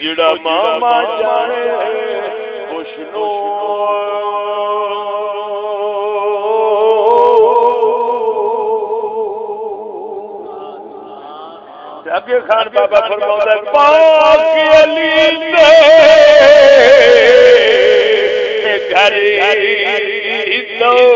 جڑا ماما جانے خوش نو اگے خان بابا فرما پاک علی گھر دو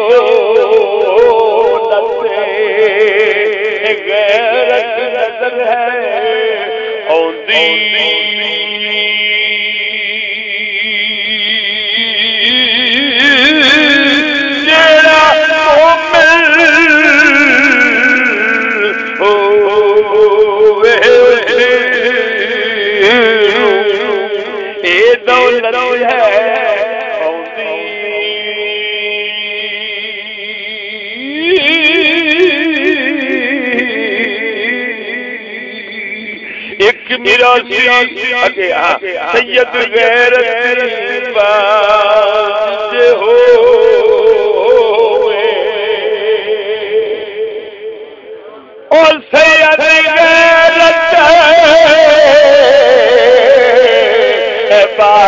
ایک میرا سید غیر ہو اور سید غیرت باز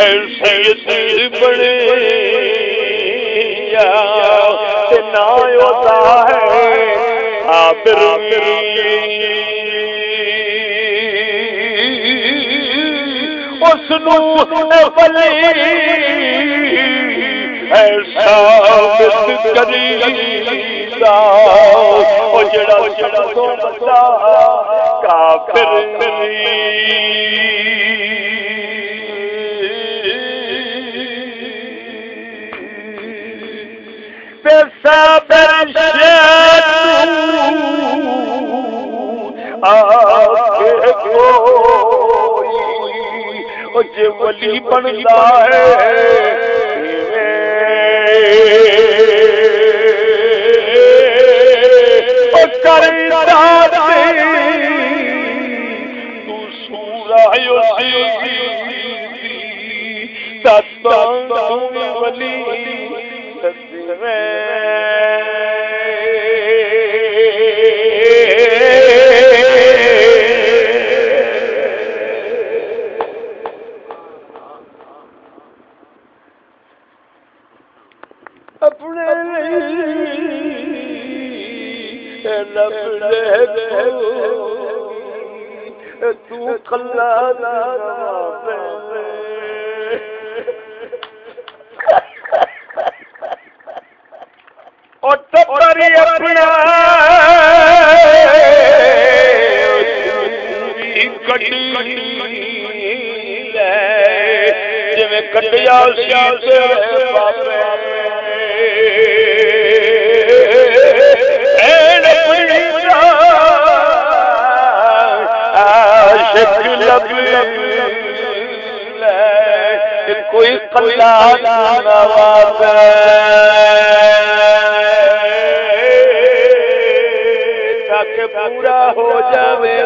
سید بڑے ہوتا ہے۔ آبر اس ایسا کری جڑا جڑا تو بتا کافر جی ولی بنتا ہے۔ کر سورا ولی تو کلا ٹپری اپنا کٹیا سیاسی کوئی قلاد نواز پورا ہو جاوے